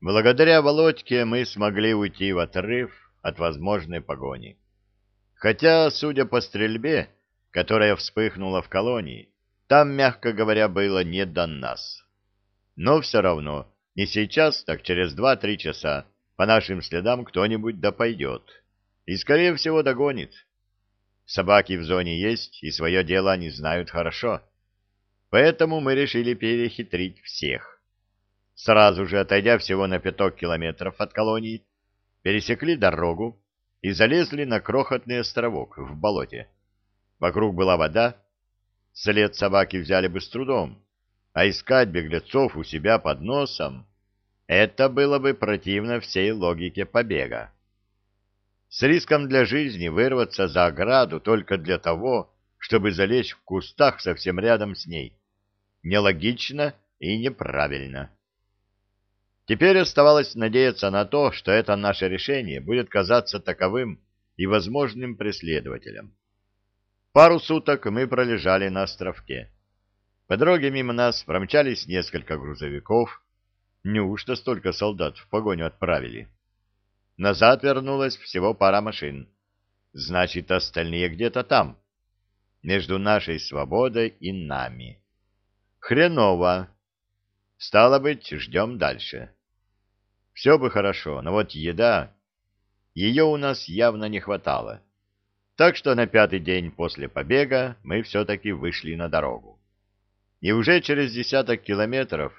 Благодаря Володьке мы смогли уйти в отрыв от возможной погони. Хотя, судя по стрельбе, которая вспыхнула в колонии, там, мягко говоря, было не до нас. Но все равно, не сейчас, так через два-три часа по нашим следам кто-нибудь да пойдет. И, скорее всего, догонит. Собаки в зоне есть, и свое дело они знают хорошо. Поэтому мы решили перехитрить всех. Сразу же, отойдя всего на пяток километров от колонии, пересекли дорогу и залезли на крохотный островок в болоте. Вокруг была вода, след собаки взяли бы с трудом, а искать беглецов у себя под носом — это было бы противно всей логике побега. С риском для жизни вырваться за ограду только для того, чтобы залечь в кустах совсем рядом с ней. Нелогично и неправильно. Теперь оставалось надеяться на то, что это наше решение будет казаться таковым и возможным преследователем. Пару суток мы пролежали на островке. По дороге мимо нас промчались несколько грузовиков. Неужто столько солдат в погоню отправили? Назад вернулась всего пара машин. Значит, остальные где-то там, между нашей свободой и нами. Хреново. Стало быть, ждем дальше. Все бы хорошо, но вот еда... Ее у нас явно не хватало. Так что на пятый день после побега мы все-таки вышли на дорогу. И уже через десяток километров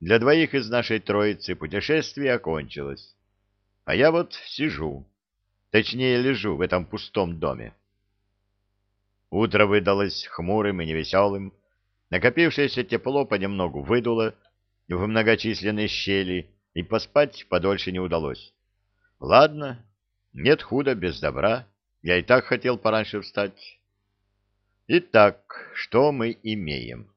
для двоих из нашей троицы путешествие окончилось. А я вот сижу, точнее лежу в этом пустом доме. Утро выдалось хмурым и невеселым. Накопившееся тепло понемногу выдуло в многочисленные щели, и поспать подольше не удалось. Ладно, нет худа без добра. Я и так хотел пораньше встать. Итак, что мы имеем?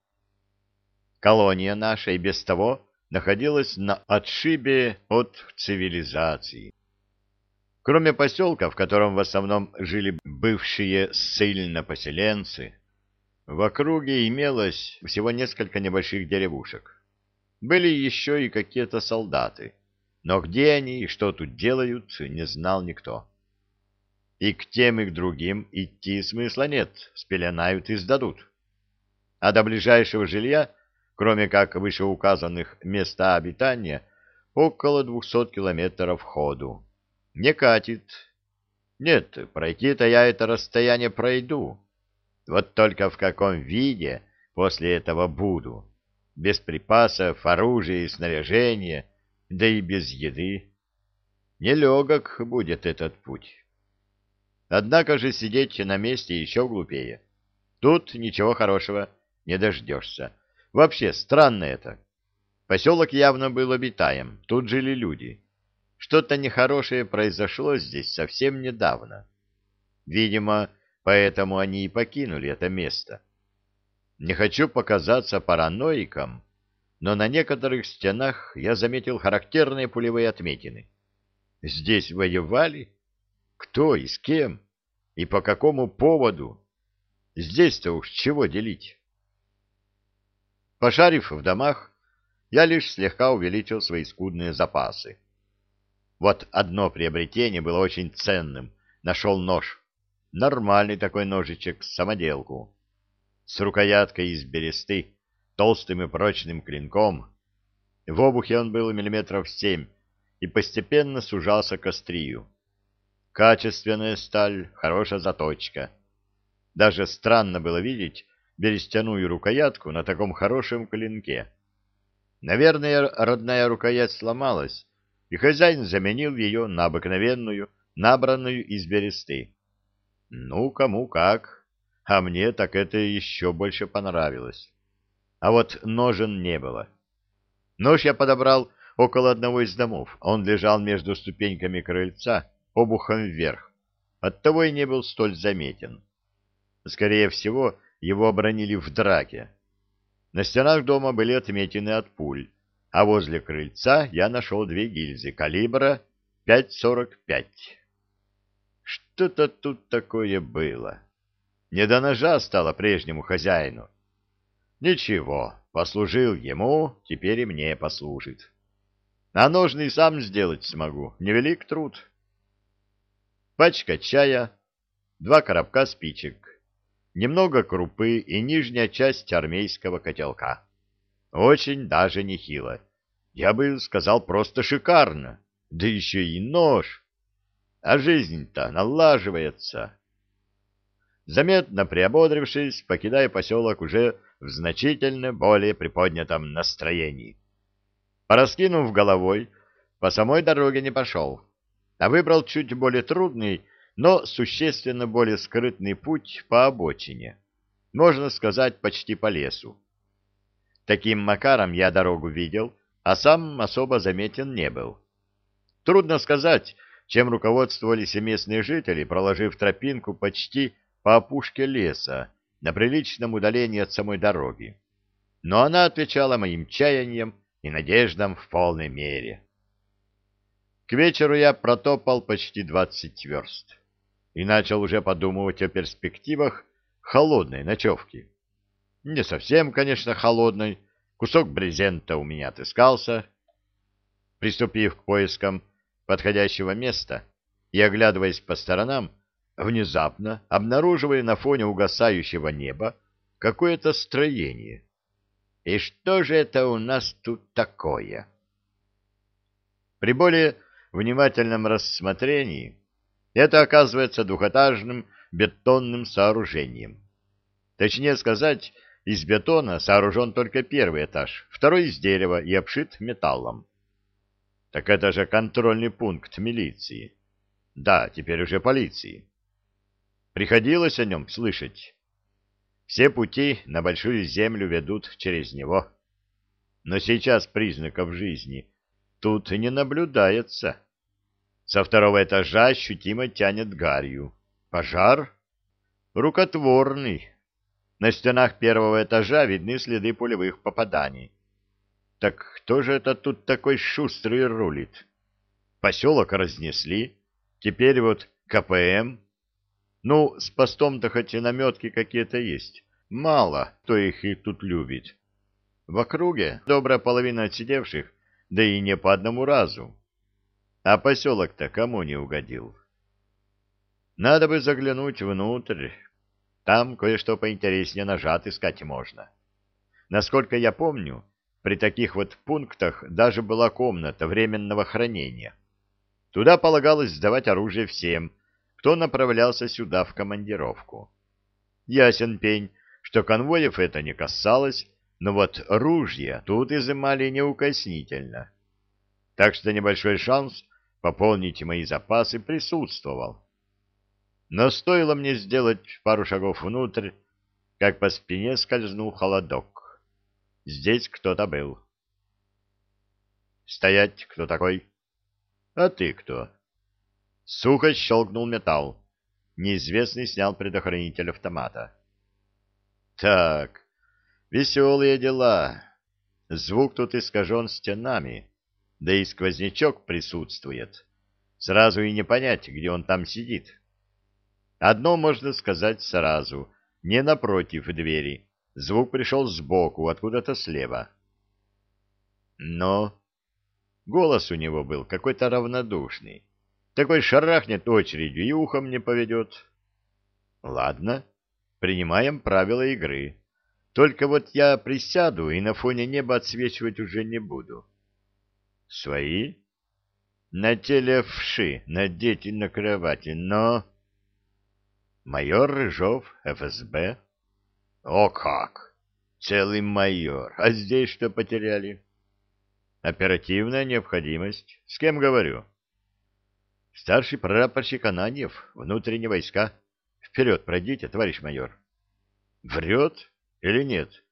Колония наша и без того находилась на отшибе от цивилизации. Кроме поселка, в котором в основном жили бывшие ссыльно-поселенцы, в округе имелось всего несколько небольших деревушек. Были еще и какие-то солдаты, но где они и что тут делают, не знал никто. И к тем и к другим идти смысла нет, спеленают и сдадут. А до ближайшего жилья кроме как вышеуказанных места обитания, около двухсот километров ходу. Не катит. Нет, пройти-то я это расстояние пройду. Вот только в каком виде после этого буду. Без припасов, оружия и снаряжения, да и без еды. Нелегок будет этот путь. Однако же сидеть на месте еще глупее. Тут ничего хорошего не дождешься. Вообще, странно это. Поселок явно был обитаем, тут жили люди. Что-то нехорошее произошло здесь совсем недавно. Видимо, поэтому они и покинули это место. Не хочу показаться параноиком, но на некоторых стенах я заметил характерные пулевые отметины. Здесь воевали? Кто и с кем? И по какому поводу? Здесь-то уж чего делить? Пошарив в домах, я лишь слегка увеличил свои скудные запасы. Вот одно приобретение было очень ценным. Нашел нож. Нормальный такой ножичек, самоделку. С рукояткой из бересты, толстым и прочным клинком. В обухе он был миллиметров семь и постепенно сужался к острию. Качественная сталь, хорошая заточка. Даже странно было видеть, берестяную рукоятку на таком хорошем клинке. Наверное, родная рукоять сломалась, и хозяин заменил ее на обыкновенную, набранную из бересты. Ну, кому как, а мне так это еще больше понравилось. А вот ножен не было. Нож я подобрал около одного из домов. Он лежал между ступеньками крыльца, обухом вверх. Оттого и не был столь заметен. Скорее всего, его обронили в драке. На стенах дома были отметины от пуль, а возле крыльца я нашел две гильзы калибра 5,45. Что-то тут такое было. Не до ножа стало прежнему хозяину. Ничего, послужил ему, теперь и мне послужит. А ножны сам сделать смогу. Невелик труд. Пачка чая, два коробка спичек, немного крупы и нижняя часть армейского котелка. Очень даже нехило. Я бы сказал, просто шикарно. Да еще и нож. А жизнь-то налаживается. Заметно приободрившись, покидая поселок уже в значительно более приподнятом настроении. Пораскинув головой, по самой дороге не пошел, а выбрал чуть более трудный, но существенно более скрытный путь по обочине, можно сказать, почти по лесу. Таким макаром я дорогу видел, а сам особо заметен не был. Трудно сказать, чем руководствовались местные жители, проложив тропинку почти по опушке леса, на приличном удалении от самой дороги. Но она отвечала моим чаяниям и надеждам в полной мере. К вечеру я протопал почти двадцать верст и начал уже подумывать о перспективах холодной ночевки. Не совсем, конечно, холодной, кусок брезента у меня отыскался. Приступив к поискам подходящего места и оглядываясь по сторонам, внезапно обнаруживая на фоне угасающего неба какое-то строение. И что же это у нас тут такое? При более внимательном рассмотрении это оказывается двухэтажным бетонным сооружением. Точнее сказать, из бетона сооружен только первый этаж, второй из дерева и обшит металлом. Так это же контрольный пункт милиции. Да, теперь уже полиции. Приходилось о нем слышать. Все пути на большую землю ведут через него. Но сейчас признаков жизни тут не наблюдается. Со второго этажа ощутимо тянет гарью. Пожар? Рукотворный. На стенах первого этажа видны следы пулевых попаданий. Так кто же это тут такой шустрый рулит? Поселок разнесли, теперь вот КПМ ну, с постом-то хоть и наметки какие-то есть. Мало кто их и тут любит. В округе добрая половина отсидевших, да и не по одному разу. А поселок-то кому не угодил? Надо бы заглянуть внутрь. Там кое-что поинтереснее нажат искать можно. Насколько я помню, при таких вот пунктах даже была комната временного хранения. Туда полагалось сдавать оружие всем, кто направлялся сюда в командировку. Ясен пень, что конвоев это не касалось, но вот ружья тут изымали неукоснительно. Так что небольшой шанс пополнить мои запасы присутствовал. Но стоило мне сделать пару шагов внутрь, как по спине скользнул холодок. Здесь кто-то был. «Стоять! Кто такой?» «А ты кто?» Сухо щелкнул металл. Неизвестный снял предохранитель автомата. Так, веселые дела. Звук тут искажен стенами, да и сквознячок присутствует. Сразу и не понять, где он там сидит. Одно можно сказать сразу, не напротив двери. Звук пришел сбоку, откуда-то слева. Но голос у него был какой-то равнодушный. Такой шарахнет очередью и ухом не поведет. Ладно, принимаем правила игры. Только вот я присяду и на фоне неба отсвечивать уже не буду. Свои? На теле вши, надеть на кровати, но... Майор Рыжов, ФСБ. О как! Целый майор. А здесь что потеряли? Оперативная необходимость. С кем говорю? Старший прапорщик Ананьев, внутренние войска. Вперед пройдите, товарищ майор. Врет или нет?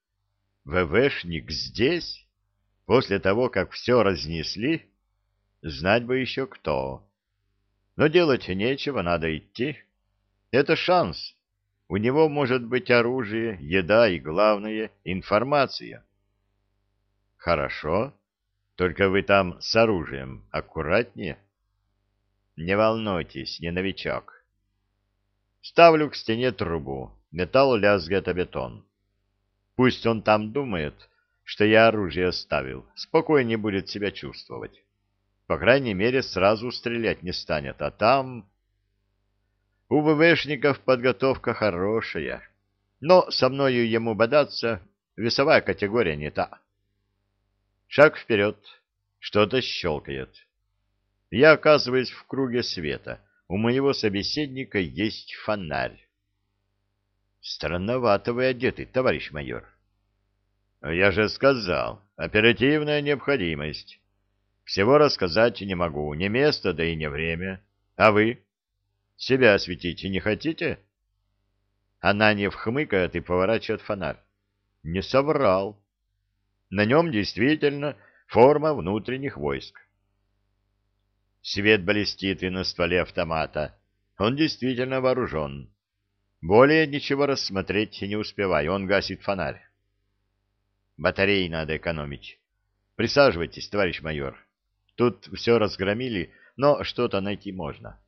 ВВшник здесь? После того, как все разнесли? Знать бы еще кто. Но делать нечего, надо идти. Это шанс. У него может быть оружие, еда и, главное, информация. Хорошо. Только вы там с оружием аккуратнее. Не волнуйтесь, не новичок. Ставлю к стене трубу. Металл лязгает о бетон. Пусть он там думает, что я оружие оставил. Спокойнее будет себя чувствовать. по крайней мере, сразу стрелять не станет, а там... У ВВшников подготовка хорошая, но со мною ему бодаться весовая категория не та. Шаг вперед, что-то щелкает. Я оказываюсь в круге света. У моего собеседника есть фонарь. Странновато вы одеты, товарищ майор. Я же сказал, оперативная необходимость. Всего рассказать не могу, не место, да и не время. А вы? Себя осветить не хотите? Ананьев хмыкает и поворачивает фонарь. Не соврал. На нем действительно форма внутренних войск. Свет блестит и на стволе автомата. Он действительно вооружен. Более ничего рассмотреть не успеваю, он гасит фонарь. Батареи надо экономить. Присаживайтесь, товарищ майор. Тут все разгромили, но что-то найти можно.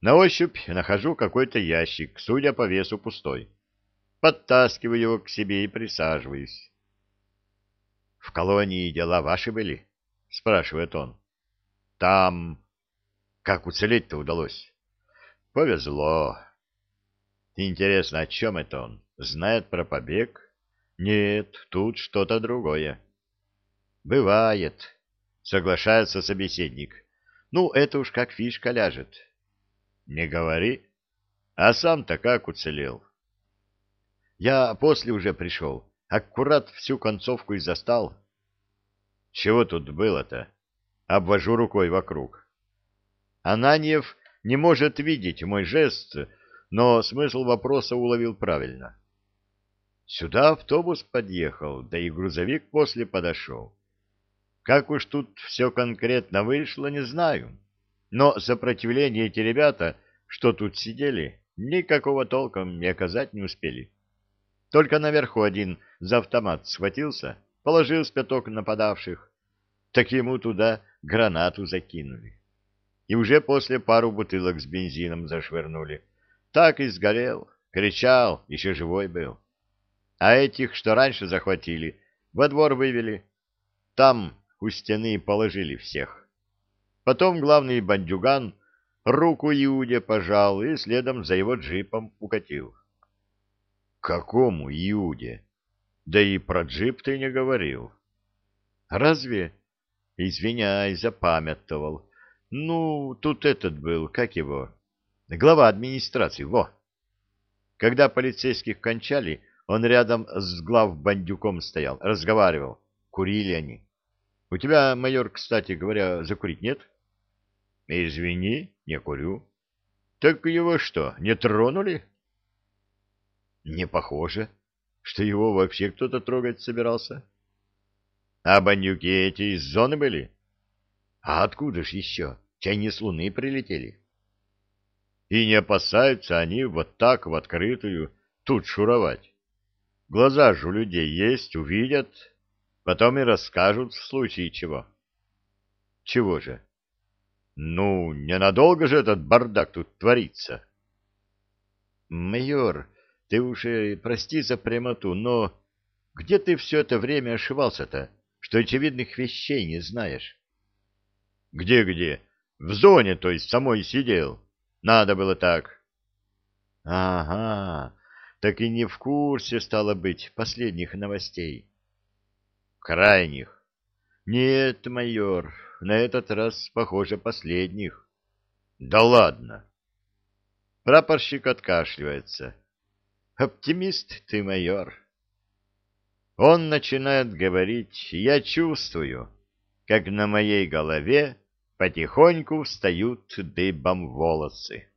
На ощупь нахожу какой-то ящик, судя по весу пустой. Подтаскиваю его к себе и присаживаюсь. — В колонии дела ваши были? — спрашивает он. — Там... Как уцелеть-то удалось? — Повезло. Интересно, о чем это он? Знает про побег? Нет, тут что-то другое. — Бывает, Соглашается собеседник. Ну, это уж как фишка ляжет. Не говори. А сам-то как уцелел? Я после уже пришел. Аккурат всю концовку и застал. Чего тут было-то? Обвожу рукой вокруг. Ананьев не может видеть мой жест, но смысл вопроса уловил правильно. Сюда автобус подъехал, да и грузовик после подошел. Как уж тут все конкретно вышло, не знаю. Но сопротивление эти ребята, что тут сидели, никакого толком не оказать не успели. Только наверху один за автомат схватился, положил спяток нападавших. Так ему туда гранату закинули. И уже после пару бутылок с бензином зашвырнули. Так и сгорел, кричал, еще живой был. А этих, что раньше захватили, во двор вывели. Там у стены положили всех. Потом главный бандюган руку Иуде пожал и следом за его джипом укатил. — Какому Иуде? Да и про джип ты не говорил. — Разве? Извиняй, запамятовал. Ну, тут этот был, как его? Глава администрации, во. Когда полицейских кончали, он рядом с глав бандюком стоял, разговаривал. Курили они. У тебя, майор, кстати говоря, закурить нет? Извини, не курю. Так его что, не тронули? Не похоже, что его вообще кто-то трогать собирался. А бандюки эти из зоны были? А откуда ж еще? Чай не с луны прилетели. И не опасаются они вот так в открытую тут шуровать. Глаза же у людей есть, увидят, Потом и расскажут в случае чего. Чего же? Ну, ненадолго же этот бардак тут творится. Майор, ты уже прости за прямоту, но где ты все это время ошивался-то, что очевидных вещей не знаешь? Где-где? В зоне, то есть, самой сидел. Надо было так. Ага, так и не в курсе, стало быть, последних новостей крайних. Нет, майор, на этот раз, похоже, последних. Да ладно. Прапорщик откашливается. Оптимист ты, майор. Он начинает говорить, я чувствую, как на моей голове потихоньку встают дыбом волосы.